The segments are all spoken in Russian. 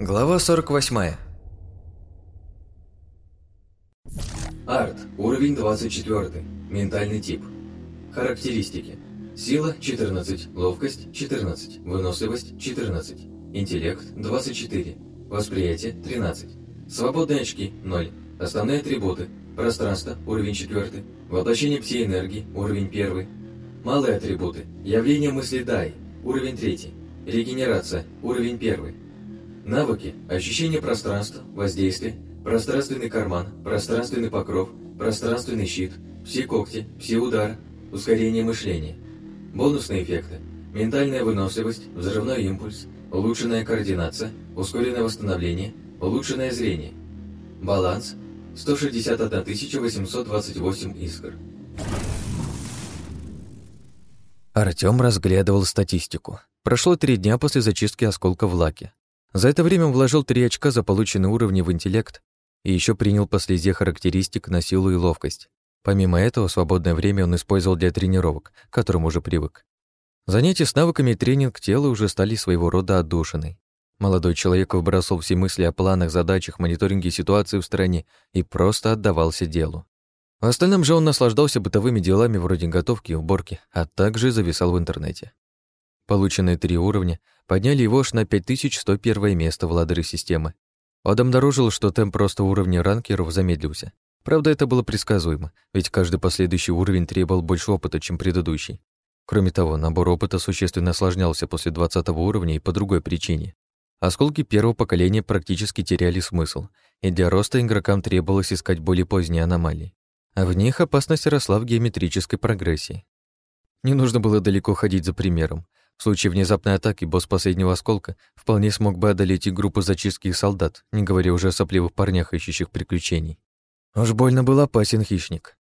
Глава 48. Арт. Уровень 24. Ментальный тип. Характеристики. Сила – 14, ловкость – 14, выносливость – 14, интеллект – 24, восприятие – 13, свободные очки – 0, основные атрибуты – пространство – уровень 4, воплощение пси-энергии – уровень 1, малые атрибуты – явление мысли Дай – уровень 3, регенерация – уровень 1, навыки – ощущение пространства, воздействие, пространственный карман, пространственный покров, пространственный щит, пси-когти, пси-удар, ускорение мышления – Бонусные эффекты. Ментальная выносливость, взрывной импульс, улучшенная координация, ускоренное восстановление, улучшенное зрение. Баланс 161 828 искр. Артём разглядывал статистику. Прошло три дня после зачистки осколка в лаке. За это время он вложил три очка за полученные уровни в интеллект и еще принял по слезе характеристик на силу и ловкость. Помимо этого, свободное время он использовал для тренировок, к которым уже привык. Занятия с навыками и тренинг тела уже стали своего рода отдушиной. Молодой человек выбросил все мысли о планах, задачах, мониторинге ситуации в стране и просто отдавался делу. В остальном же он наслаждался бытовыми делами вроде готовки и уборки, а также зависал в интернете. Полученные три уровня подняли его аж на 5101 место в ладере системы. Он обнаружил, что темп просто уровня ранкеров замедлился, Правда, это было предсказуемо, ведь каждый последующий уровень требовал больше опыта, чем предыдущий. Кроме того, набор опыта существенно осложнялся после 20 уровня и по другой причине. Осколки первого поколения практически теряли смысл, и для роста игрокам требовалось искать более поздние аномалии. А в них опасность росла в геометрической прогрессии. Не нужно было далеко ходить за примером. В случае внезапной атаки босс последнего осколка вполне смог бы одолеть и группу зачистки солдат, не говоря уже о сопливых парнях, ищущих приключений. Уж больно был опасен хищник.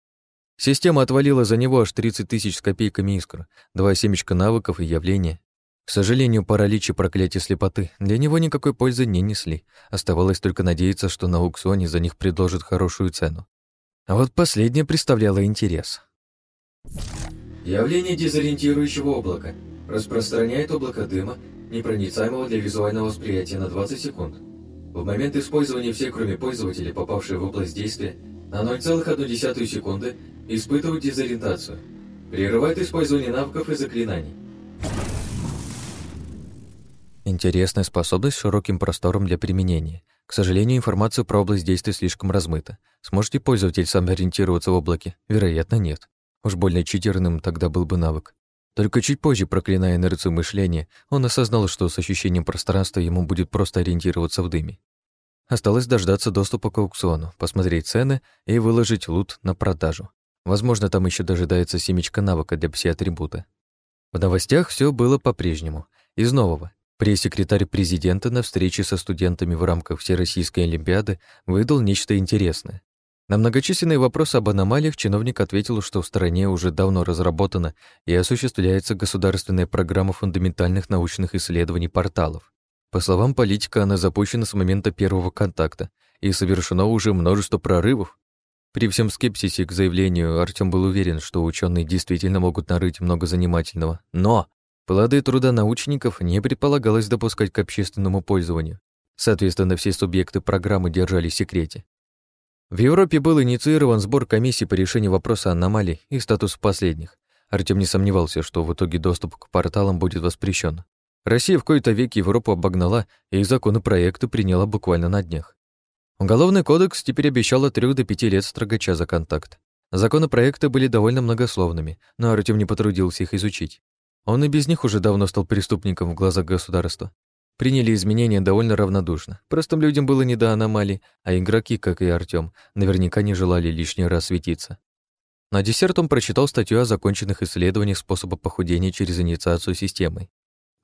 Система отвалила за него аж 30 тысяч с копейками искр, два семечка навыков и явления. К сожалению, паралич и проклятие слепоты для него никакой пользы не несли. Оставалось только надеяться, что на аукционе за них предложат хорошую цену. А вот последнее представляло интерес. Явление дезориентирующего облака. Распространяет облако дыма, непроницаемого для визуального восприятия на 20 секунд. В момент использования все, кроме пользователей, попавшие в область действия, на 0,1 секунды испытывают дезориентацию. Прерывает использование навыков и заклинаний. Интересная способность с широким простором для применения. К сожалению, информация про область действия слишком размыта. Сможет ли пользователь сам ориентироваться в облаке? Вероятно, нет. Уж больно читерным тогда был бы навык. Только чуть позже, проклиная инерцию мышления, он осознал, что с ощущением пространства ему будет просто ориентироваться в дыме. Осталось дождаться доступа к аукциону, посмотреть цены и выложить лут на продажу. Возможно, там еще дожидается семечка навыка для пси-атрибута. В новостях все было по-прежнему. Из нового. Пресс-секретарь президента на встрече со студентами в рамках Всероссийской Олимпиады выдал нечто интересное. На многочисленные вопросы об аномалиях чиновник ответил, что в стране уже давно разработана и осуществляется государственная программа фундаментальных научных исследований порталов. По словам политика, она запущена с момента первого контакта и совершено уже множество прорывов. При всем скепсисе к заявлению Артём был уверен, что ученые действительно могут нарыть много занимательного. Но плоды труда научников не предполагалось допускать к общественному пользованию. Соответственно, все субъекты программы держали в секрете. В Европе был инициирован сбор комиссий по решению вопроса аномалий и статус последних. Артем не сомневался, что в итоге доступ к порталам будет воспрещен. Россия в кои-то веки Европу обогнала и законопроекты приняла буквально на днях. Уголовный кодекс теперь обещал от 3 до 5 лет строгача за контакт. Законопроекты были довольно многословными, но Артем не потрудился их изучить. Он и без них уже давно стал преступником в глазах государства. Приняли изменения довольно равнодушно. Простым людям было не до аномалий, а игроки, как и Артём, наверняка не желали лишний раз светиться. На десерт он прочитал статью о законченных исследованиях способа похудения через инициацию системой.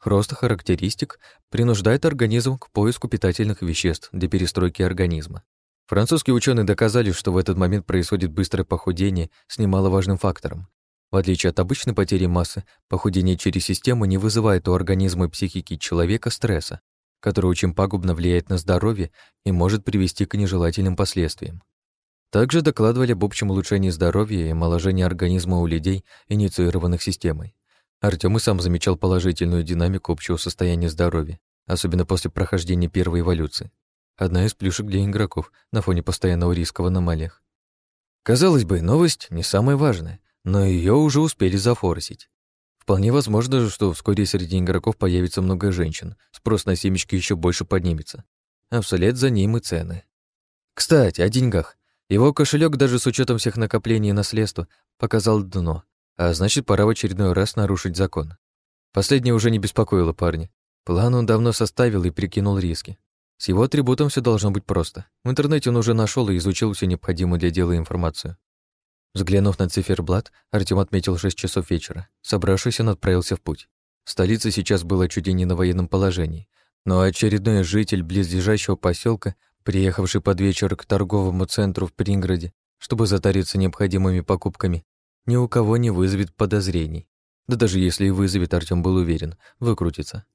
Рост характеристик принуждает организм к поиску питательных веществ для перестройки организма. Французские ученые доказали, что в этот момент происходит быстрое похудение с немаловажным фактором в отличие от обычной потери массы, похудение через систему не вызывает у организма и психики человека стресса, который очень пагубно влияет на здоровье и может привести к нежелательным последствиям. Также докладывали об общем улучшении здоровья и омоложении организма у людей, инициированных системой. Артём и сам замечал положительную динамику общего состояния здоровья. особенно после прохождения первой эволюции. Одна из плюшек для игроков на фоне постоянного риска в аномалиях. Казалось бы, новость не самая важная, но ее уже успели зафорсить. Вполне возможно, что вскоре среди игроков появится много женщин, спрос на семечки еще больше поднимется, а вслед за ним и цены. Кстати, о деньгах. Его кошелек даже с учетом всех накоплений и наследства показал дно, а значит, пора в очередной раз нарушить закон. Последнее уже не беспокоило парня. План он давно составил и прикинул риски. С его атрибутом все должно быть просто. В интернете он уже нашел и изучил всю необходимую для дела информацию. Взглянув на циферблат, Артем отметил 6 часов вечера. Собравшись, он отправился в путь. Столица сейчас была чуть не на военном положении, но очередной житель близлежащего поселка, приехавший под вечер к торговому центру в Принграде, чтобы затариться необходимыми покупками, ни у кого не вызовет подозрений. Да даже если и вызовет, Артём был уверен, выкрутится.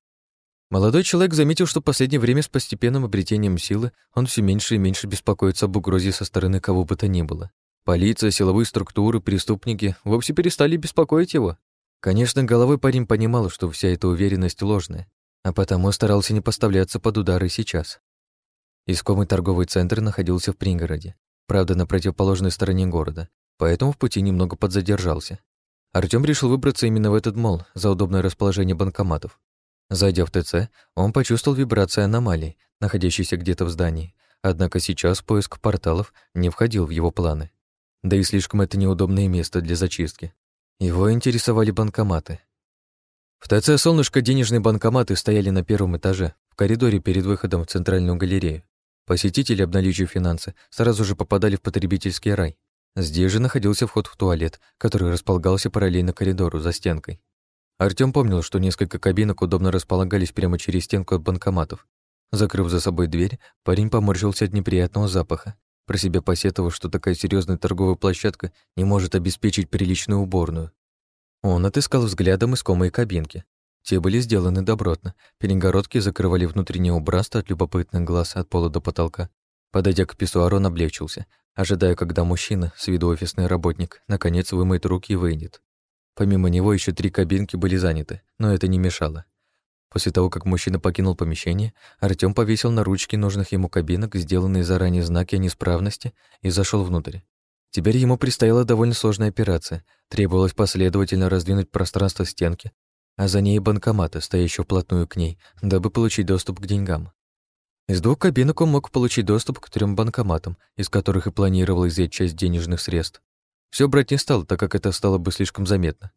Молодой человек заметил, что в последнее время с постепенным обретением силы он все меньше и меньше беспокоится об угрозе со стороны кого бы то ни было. Полиция, силовые структуры, преступники вовсе перестали беспокоить его. Конечно, головой парень понимал, что вся эта уверенность ложная, а потому старался не поставляться под удары сейчас. Искомый торговый центр находился в пригороде, правда, на противоположной стороне города, поэтому в пути немного подзадержался. Артём решил выбраться именно в этот мол за удобное расположение банкоматов. Зайдя в ТЦ, он почувствовал вибрации аномалий, находящейся где-то в здании, однако сейчас поиск порталов не входил в его планы. Да и слишком это неудобное место для зачистки. Его интересовали банкоматы. В ТЦ «Солнышко» денежные банкоматы стояли на первом этаже, в коридоре перед выходом в центральную галерею. Посетители, обналичив финансы, сразу же попадали в потребительский рай. Здесь же находился вход в туалет, который располагался параллельно коридору за стенкой. Артём помнил, что несколько кабинок удобно располагались прямо через стенку от банкоматов. Закрыв за собой дверь, парень поморщился от неприятного запаха, про себя посетовав, что такая серьезная торговая площадка не может обеспечить приличную уборную. Он отыскал взглядом искомые кабинки. Те были сделаны добротно. Перегородки закрывали внутреннее убранство от любопытных глаз от пола до потолка. Подойдя к писсуару, он облегчился, ожидая, когда мужчина, с виду офисный работник, наконец вымоет руки и выйдет. Помимо него еще три кабинки были заняты, но это не мешало. После того, как мужчина покинул помещение, Артём повесил на ручки нужных ему кабинок сделанные заранее знаки о неисправности и зашел внутрь. Теперь ему предстояла довольно сложная операция. Требовалось последовательно раздвинуть пространство стенки, а за ней банкомата, стоящего вплотную к ней, дабы получить доступ к деньгам. Из двух кабинок он мог получить доступ к трем банкоматам, из которых и планировал изъять часть денежных средств. Все брать не стал, так как это стало бы слишком заметно.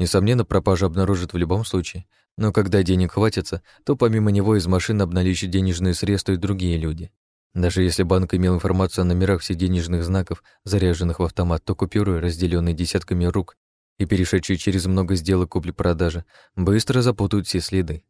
Несомненно, пропажу обнаружат в любом случае, но когда денег хватится, то помимо него из машины обналичат денежные средства и другие люди. Даже если банк имел информацию о номерах всех денежных знаков, заряженных в автомат, то купюры, разделенные десятками рук и перешедшие через много сделок купли-продажи, быстро запутают все следы.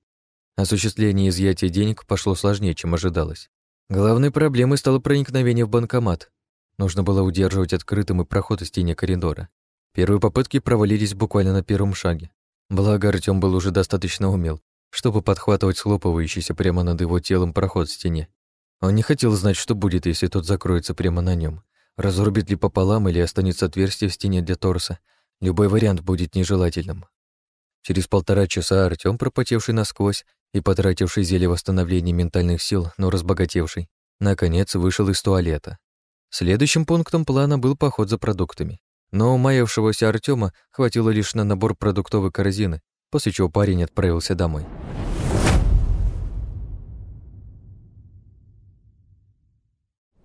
Осуществление изъятия денег пошло сложнее, чем ожидалось. Главной проблемой стало проникновение в банкомат. Нужно было удерживать открытым и проход из стене коридора. Первые попытки провалились буквально на первом шаге. Благо, Артём был уже достаточно умел, чтобы подхватывать схлопывающийся прямо над его телом проход в стене. Он не хотел знать, что будет, если тот закроется прямо на нем. Разрубит ли пополам или останется отверстие в стене для торса. Любой вариант будет нежелательным. Через полтора часа Артём, пропотевший насквозь и потративший зелье восстановления ментальных сил, но разбогатевший, наконец вышел из туалета. Следующим пунктом плана был поход за продуктами. Но умаявшегося Артема хватило лишь на набор продуктовой корзины, после чего парень отправился домой.